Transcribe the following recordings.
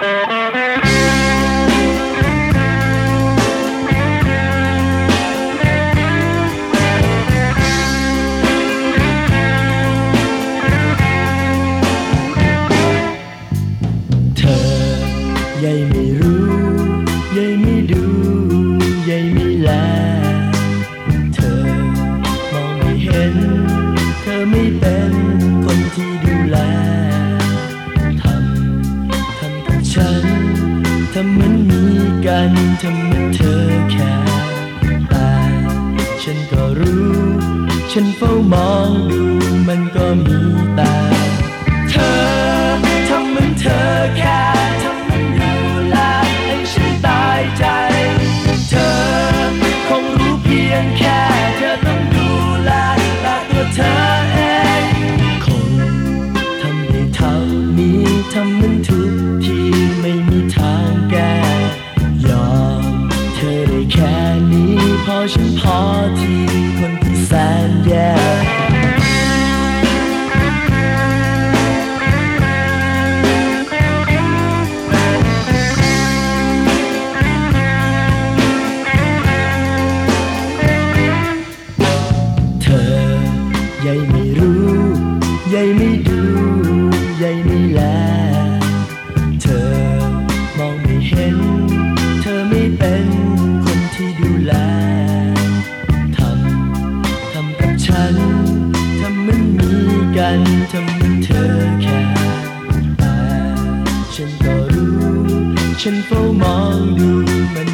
เธ ทำเหมือนมีกันทำเหมือนเธอแค่ต่ฉันก็รู้ ฉันเฝ้ามองดูมันก็มีต่เธอทำมือนเธอแค่ทำมือนดูแลให้ฉันตายใจ เธอคงรู้เพียงแค่เธอต้องดูแลต่ตัวเธอเอง คงทำได้เท่านี้ทำมือนทุก นี้พอฉันพอทีคนที่แสนแย่เธอใยไม่รู้ใยไม่ดูใยไม่แล เธอแค่แต่ฉันก็รู้ ฉันเฝ้ามองดูมัน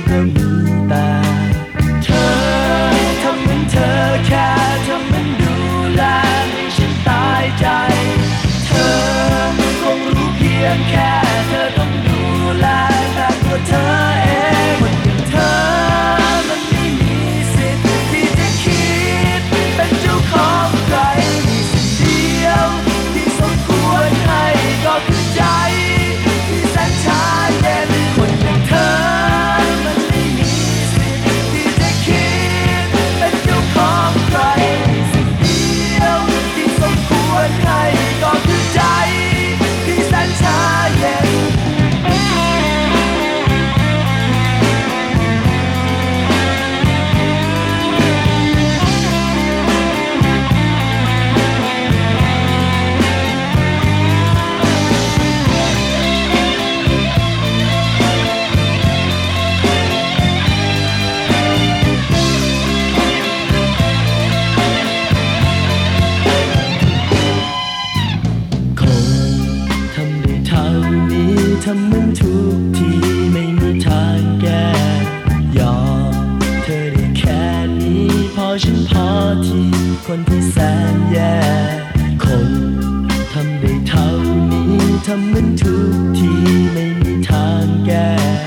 ทำเหมือนทุกทีไม่มีทางแก้ยอมเธอได้แค่นี้ พอฉันพอทีคนที่แสนแย่คงทำได้เท่านี้ ทำเหมือนทุกทีไม่มีทางแก้